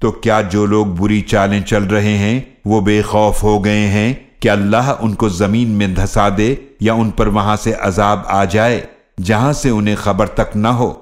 تو کیا جو لوگ بری چالیں چل رہے ہیں، وہ بے خوف ہو گئے ہیں کہ اللہ ان کو زمین میں دھسا دے یا ان پر وہاں سے عذاب آ جائے، جہاں سے انہیں خبر تک نہ ہو۔